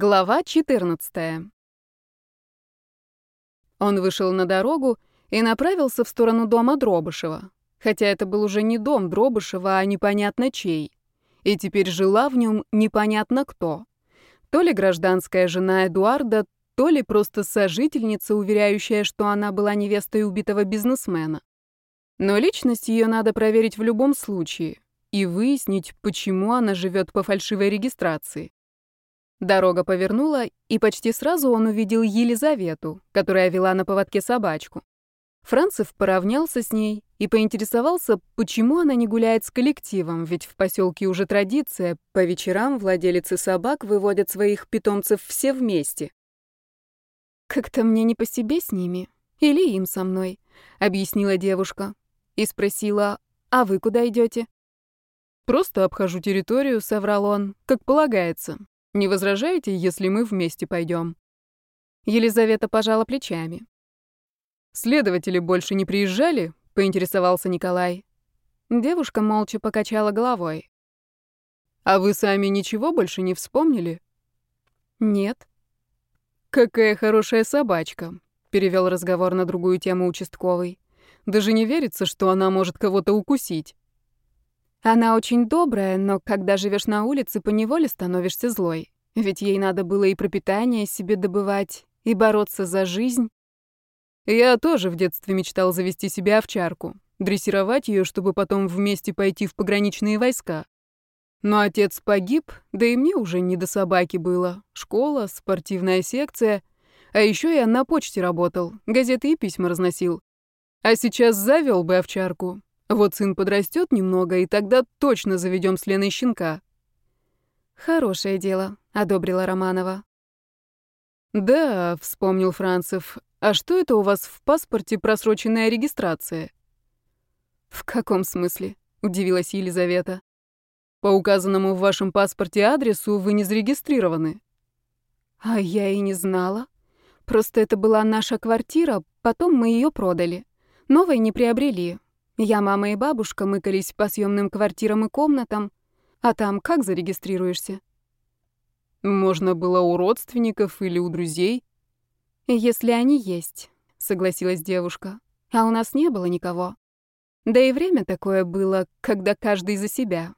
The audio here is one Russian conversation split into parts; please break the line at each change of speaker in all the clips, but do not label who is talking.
Глава 14. Он вышел на дорогу и направился в сторону дома Дробышева. Хотя это был уже не дом Дробышева, а непонятно чей. И теперь жила в нем непонятно кто. То ли гражданская жена Эдуарда, то ли просто сожительница, уверяющая, что она была невестой убитого бизнесмена. Но личность ее надо проверить в любом случае и выяснить, почему она живет по фальшивой регистрации. Дорога повернула, и почти сразу он увидел Елизавету, которая вела на поводке собачку. Францев поравнялся с ней и поинтересовался, почему она не гуляет с коллективом, ведь в поселке уже традиция, по вечерам владелицы собак выводят своих питомцев все вместе. «Как-то мне не по себе с ними, или им со мной», — объяснила девушка и спросила, «А вы куда идете? «Просто обхожу территорию», — соврал он, — «как полагается. Не возражаете, если мы вместе пойдем? Елизавета пожала плечами. Следователи больше не приезжали? поинтересовался Николай. Девушка молча покачала головой. А вы сами ничего больше не вспомнили? Нет. Какая хорошая собачка, перевел разговор на другую тему участковый. Даже не верится, что она может кого-то укусить. Она очень добрая, но когда живешь на улице, поневоле становишься злой. Ведь ей надо было и пропитание себе добывать, и бороться за жизнь. Я тоже в детстве мечтал завести себе овчарку, дрессировать ее, чтобы потом вместе пойти в пограничные войска. Но отец погиб, да и мне уже не до собаки было. Школа, спортивная секция. А еще я на почте работал, газеты и письма разносил. А сейчас завел бы овчарку, вот сын подрастет немного, и тогда точно заведем с Леной щенка. Хорошее дело, одобрила Романова. Да, вспомнил Францев. А что это у вас в паспорте просроченная регистрация? В каком смысле? удивилась Елизавета. По указанному в вашем паспорте адресу вы не зарегистрированы. А я и не знала. Просто это была наша квартира, потом мы ее продали. Новой не приобрели. Я, мама и бабушка мыкались по съемным квартирам и комнатам, а там как зарегистрируешься? Можно было у родственников или у друзей. Если они есть, согласилась девушка. А у нас не было никого. Да и время такое было, когда каждый за себя.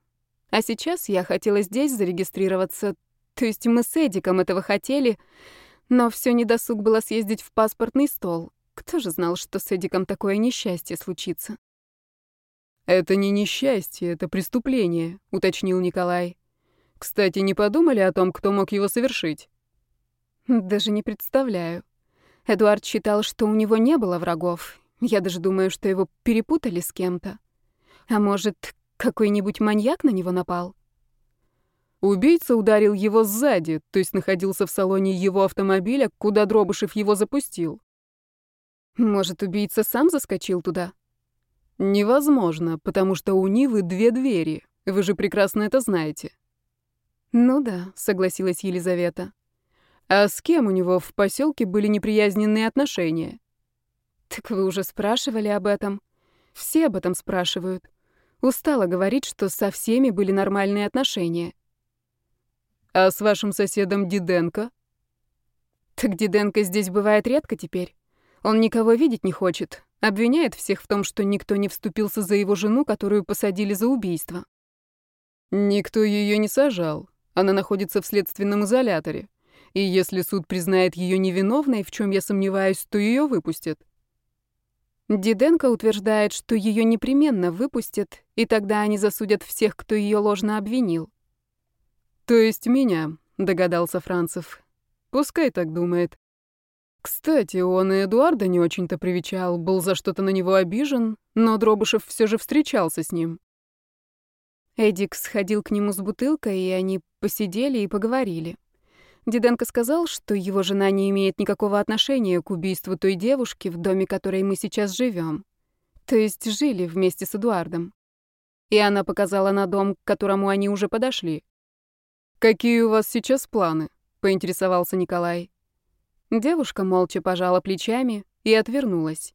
А сейчас я хотела здесь зарегистрироваться. То есть мы с Эдиком этого хотели, но все недосуг было съездить в паспортный стол. Кто же знал, что с Эдиком такое несчастье случится? «Это не несчастье, это преступление», — уточнил Николай. «Кстати, не подумали о том, кто мог его совершить?» «Даже не представляю. Эдуард считал, что у него не было врагов. Я даже думаю, что его перепутали с кем-то. А может, какой-нибудь маньяк на него напал?» Убийца ударил его сзади, то есть находился в салоне его автомобиля, куда Дробышев его запустил. Может, убийца сам заскочил туда? Невозможно, потому что у Нивы две двери. Вы же прекрасно это знаете. Ну да, согласилась Елизавета. А с кем у него в поселке были неприязненные отношения? Так вы уже спрашивали об этом. Все об этом спрашивают. Устала говорить, что со всеми были нормальные отношения. А с вашим соседом Диденко? Так Диденко здесь бывает редко теперь. Он никого видеть не хочет, Обвиняет всех в том, что никто не вступился за его жену, которую посадили за убийство. Никто ее не сажал. Она находится в следственном изоляторе. И если суд признает ее невиновной, в чем я сомневаюсь, то ее выпустят. Диденко утверждает, что ее непременно выпустят, и тогда они засудят всех, кто ее ложно обвинил. То есть меня, догадался Францев. Пускай так думает. Кстати, он и Эдуарда не очень-то привечал, был за что-то на него обижен, но Дробышев все же встречался с ним. Эдик сходил к нему с бутылкой, и они посидели и поговорили. Диденко сказал, что его жена не имеет никакого отношения к убийству той девушки, в доме которой мы сейчас живем. То есть жили вместе с Эдуардом. И она показала на дом, к которому они уже подошли. «Какие у вас сейчас планы?» — поинтересовался Николай. Девушка молча пожала плечами и отвернулась.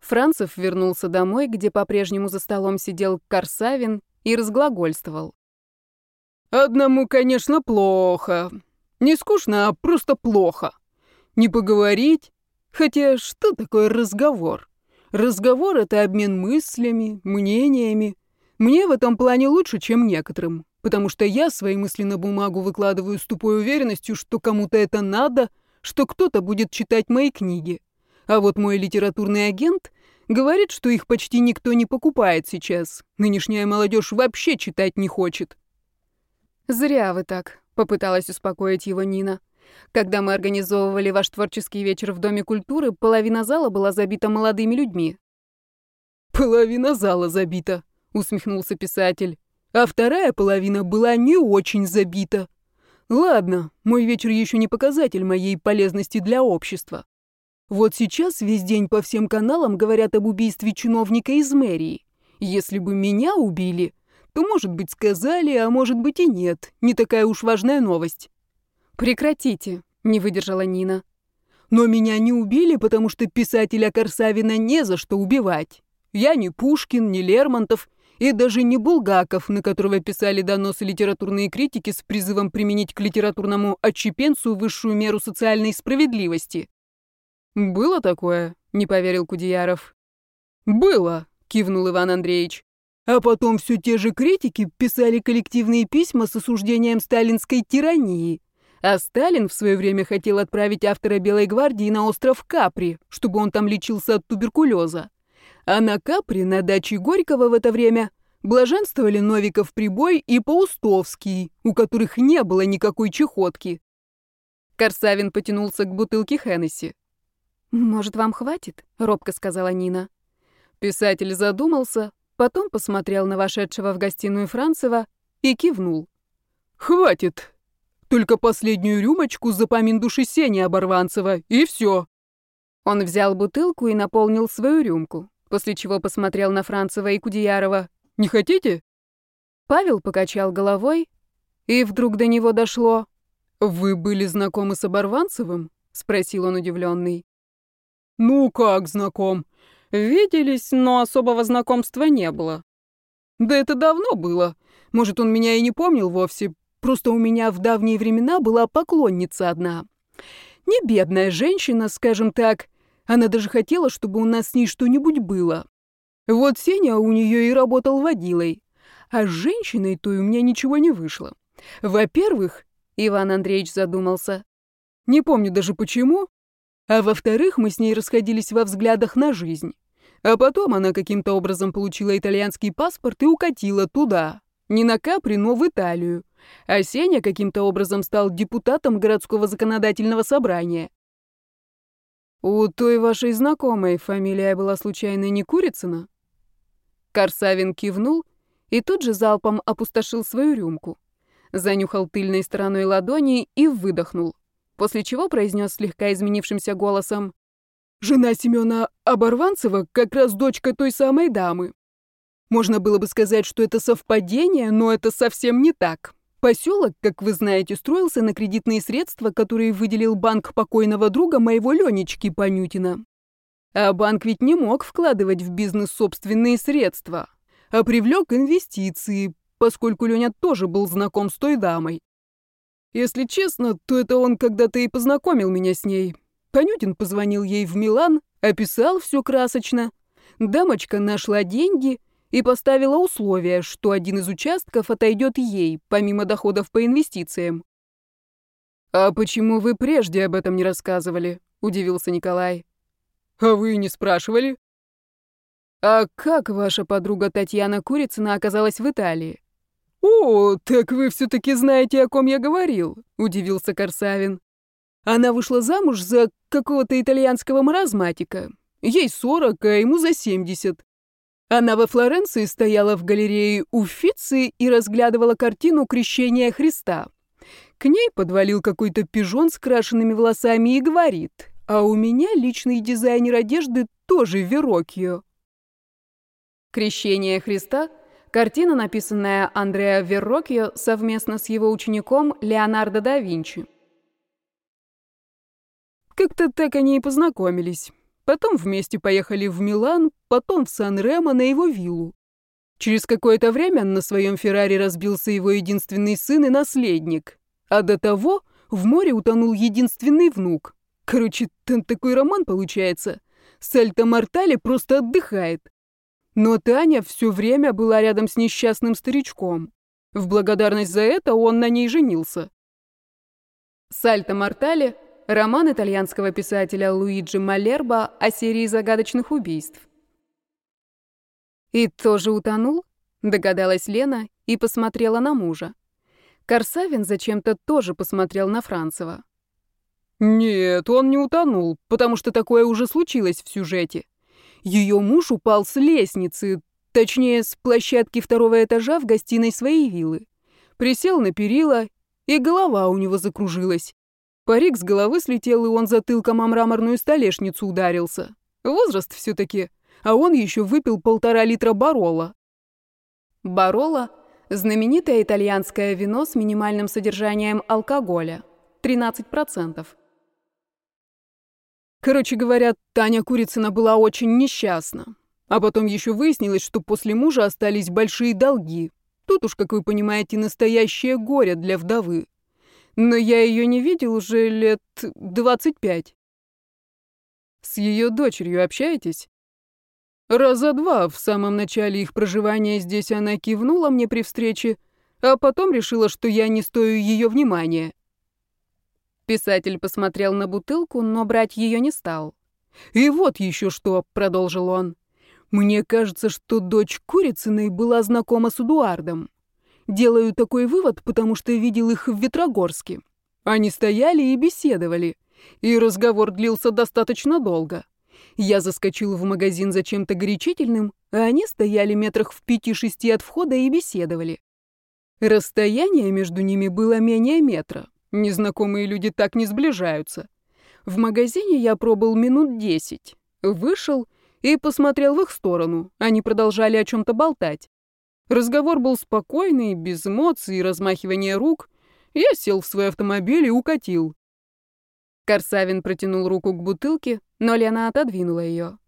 Францев вернулся домой, где по-прежнему за столом сидел Корсавин и разглагольствовал.
Одному, конечно, плохо. Не скучно, а просто плохо. Не поговорить. Хотя что такое разговор? Разговор — это обмен мыслями, мнениями. Мне в этом плане лучше, чем некоторым, потому что я свои мысли на бумагу выкладываю с тупой уверенностью, что кому-то это надо, что кто-то будет читать мои книги. А вот мой литературный агент говорит, что их почти никто не покупает сейчас. Нынешняя молодежь вообще читать не хочет.
«Зря вы так», — попыталась успокоить его Нина. «Когда мы организовывали ваш творческий вечер в Доме культуры, половина зала была забита молодыми людьми».
«Половина зала забита», — усмехнулся писатель. «А вторая половина была не очень забита. Ладно, мой вечер еще не показатель моей полезности для общества. Вот сейчас весь день по всем каналам говорят об убийстве чиновника из мэрии. Если бы меня убили, то, может быть, сказали, а может быть и нет. Не такая уж важная новость.
Прекратите, не выдержала Нина.
Но меня не убили, потому что писателя Корсавина не за что убивать. Я не Пушкин, не Лермонтов и даже не Булгаков, на которого писали доносы литературные критики с призывом применить к литературному отщепенцу высшую меру социальной справедливости.
«Было такое?» — не поверил Кудеяров.
«Было», — кивнул Иван Андреевич. А потом все те же критики писали коллективные письма с осуждением сталинской тирании. А Сталин в свое время хотел отправить автора «Белой гвардии» на остров Капри, чтобы он там лечился от туберкулеза. А на Капри, на даче Горького в это время, блаженствовали Новиков Прибой и Паустовский, у которых не было никакой чехотки.
Корсавин потянулся к бутылке Хеннесси. «Может, вам хватит?» — робко сказала Нина.
Писатель задумался, Потом посмотрел на вошедшего в гостиную Францева и кивнул. «Хватит. Только последнюю рюмочку за помин души Сени Оборванцева, и все».
Он взял бутылку и наполнил свою рюмку, после чего посмотрел на Францева и Кудеярова.
«Не хотите?»
Павел покачал головой, и вдруг до него дошло.
«Вы были знакомы с Оборванцевым?» — спросил он удивленный.
«Ну как знаком? Виделись, но особого знакомства не было.
Да это давно было. Может, он меня и не помнил вовсе. Просто у меня в давние времена была поклонница одна. Не бедная женщина, скажем так. Она даже хотела, чтобы у нас с ней что-нибудь было. Вот Сеня у нее и работал водилой. А с женщиной той у меня ничего не вышло. Во-первых, Иван Андреевич задумался. Не помню даже почему, а во-вторых, мы с ней расходились во взглядах на жизнь. А потом она каким-то образом получила итальянский паспорт и укатила туда. Не на Капри, но в Италию. А Сеня каким-то образом стал депутатом городского законодательного собрания. У той вашей знакомой фамилия была случайно не Курицына? Корсавин кивнул и тут же залпом опустошил свою рюмку. Занюхал тыльной стороной ладони и выдохнул после чего произнес слегка изменившимся голосом. «Жена Семена Оборванцева как раз дочка той самой дамы. Можно было бы сказать, что это совпадение, но это совсем не так. Поселок, как вы знаете, строился на кредитные средства, которые выделил банк покойного друга моего Ленечки Панютина. А банк ведь не мог вкладывать в бизнес собственные средства, а привлек инвестиции, поскольку Леня тоже был знаком с той дамой. Если честно, то это он когда-то и познакомил меня с ней. Панютин позвонил ей в Милан, описал все красочно. Дамочка нашла деньги и поставила условие, что один из участков отойдет ей, помимо доходов по инвестициям. «А почему вы прежде об этом не рассказывали?» — удивился Николай. «А вы не спрашивали?» «А как ваша подруга Татьяна Курицына оказалась в Италии?» «О, так вы все-таки знаете, о ком я говорил», — удивился Корсавин. «Она вышла замуж за какого-то итальянского маразматика. Ей сорок, а ему за семьдесят. Она во Флоренции стояла в галерее Уффици и разглядывала картину «Крещение Христа». К ней подвалил какой-то пижон с крашенными волосами и говорит, «А у меня личный дизайнер одежды тоже Верокио».
«Крещение Христа» Картина, написанная Андреа Веррокио совместно с его учеником Леонардо да Винчи.
Как-то так они и познакомились. Потом вместе поехали в Милан, потом в Сан-Ремо на его виллу. Через какое-то время на своем Феррари разбился его единственный сын и наследник. А до того в море утонул единственный внук. Короче, там такой роман получается. Сальто Мортале просто отдыхает. Но Таня все время была рядом с несчастным старичком. В благодарность за это он на ней женился.
Сальто Мортале – роман итальянского писателя Луиджи Малерба о серии загадочных убийств. «И тоже утонул?» — догадалась Лена и посмотрела на мужа. Корсавин зачем-то тоже посмотрел на Францева.
«Нет, он не утонул, потому что такое уже случилось в сюжете. Ее муж упал с лестницы, точнее, с площадки второго этажа в гостиной своей виллы. Присел на перила, и голова у него закружилась. Парик с головы слетел, и он затылком о мраморную столешницу ударился. Возраст все-таки а он еще выпил полтора литра Барола.
Барола – знаменитое итальянское вино с минимальным содержанием алкоголя – 13%.
Короче говоря, Таня Курицына была очень несчастна. А потом еще выяснилось, что после мужа остались большие долги. Тут уж, как вы понимаете, настоящее горе для вдовы. Но я ее не видел уже лет 25. С ее дочерью общаетесь? Раза два в самом начале их проживания здесь она кивнула мне при встрече, а потом решила, что я не стою ее внимания.
Писатель посмотрел на бутылку, но брать ее не стал.
«И вот еще что», — продолжил он. «Мне кажется, что дочь Курицыной была знакома с Эдуардом. Делаю такой вывод, потому что видел их в Ветрогорске. Они стояли и беседовали, и разговор длился достаточно долго. Я заскочил в магазин за чем-то горячительным, а они стояли метрах в пяти-шести от входа и беседовали. Расстояние между ними было менее метра. Незнакомые люди так не сближаются. В магазине я пробыл минут десять. Вышел и посмотрел в их сторону. Они продолжали о чем-то болтать. Разговор был спокойный, без эмоций и размахивания рук. Я сел в свой автомобиль и укатил.
Корсавин протянул руку к бутылке, но Лена отодвинула ее.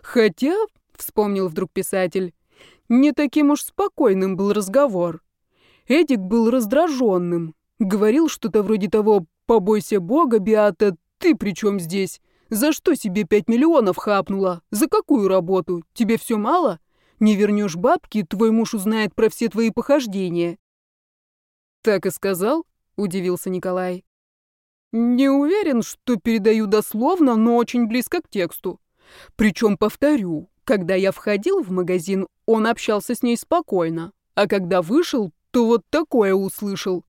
«Хотя», — вспомнил вдруг писатель, — «не таким уж спокойным был разговор. Эдик был раздраженным. Говорил что-то вроде того «Побойся Бога, Биата, ты при чем здесь? За что себе пять миллионов хапнула? За какую работу? Тебе все мало? Не вернешь бабки, твой муж узнает про все твои похождения». «Так и сказал?» — удивился Николай. Не уверен, что передаю дословно, но очень близко к тексту. Причем, повторю, когда я входил в магазин, он общался с ней спокойно, а когда вышел, то вот такое услышал.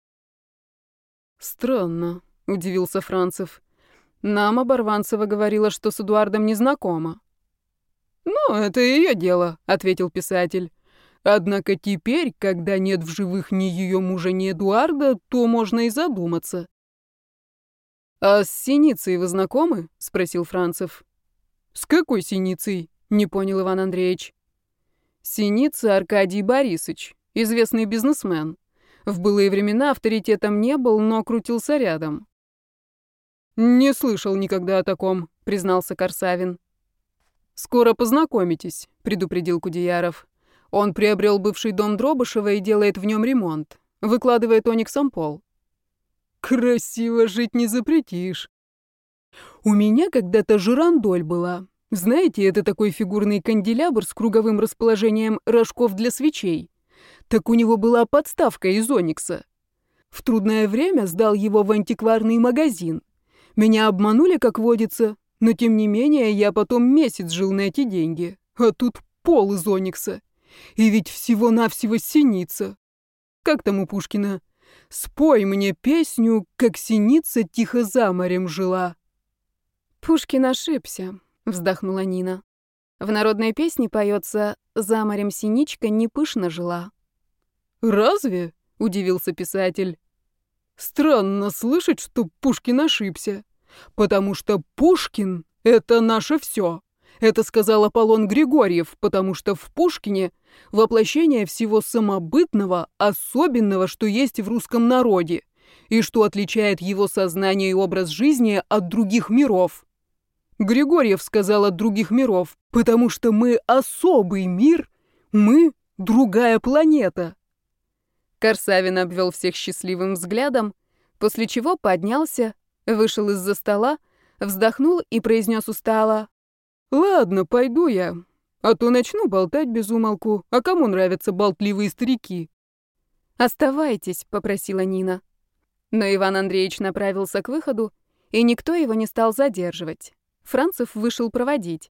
«Странно», — удивился Францев. «Нам Оборванцева говорила, что с Эдуардом не знакома». «Ну, это ее дело», — ответил писатель. «Однако теперь, когда нет в живых ни ее мужа, ни Эдуарда, то можно и задуматься». «А с Синицей вы знакомы?» — спросил Францев. «С какой Синицей?» — не понял Иван Андреевич. «Синица Аркадий Борисович, известный бизнесмен. В былые времена авторитетом не был, но крутился рядом». «Не слышал никогда о таком», — признался Корсавин. «Скоро познакомитесь», — предупредил Кудеяров. «Он приобрел бывший дом Дробышева и делает в нем ремонт. Выкладывает ониксом пол. Красиво жить не запретишь. У меня когда-то жирандоль была. Знаете, это такой фигурный канделябр с круговым расположением рожков для свечей. Так у него была подставка из оникса. В трудное время сдал его в антикварный магазин. Меня обманули, как водится, но тем не менее я потом месяц жил на эти деньги. А тут пол из оникса. И ведь всего-навсего синица. Как там у Пушкина? Спой мне песню, как синица тихо за морем жила.
Пушкин ошибся, вздохнула Нина. В народной песне поется «За морем синичка не пышно жила».
«Разве?» — удивился писатель. «Странно слышать, что Пушкин ошибся, потому что Пушкин — это наше все. Это сказал Аполлон Григорьев, потому что в Пушкине воплощение всего самобытного, особенного, что есть в русском народе, и что отличает его сознание и образ жизни от других миров. Григорьев сказал от других миров, потому что мы особый мир, мы другая планета.
Корсавин обвел всех счастливым взглядом, после чего поднялся, вышел из-за стола, вздохнул и произнес устало.
«Ладно, пойду я, а то начну болтать без умолку, а кому нравятся болтливые старики?»
«Оставайтесь», — попросила Нина. Но Иван Андреевич направился к выходу, и никто его не стал задерживать. Францев вышел проводить.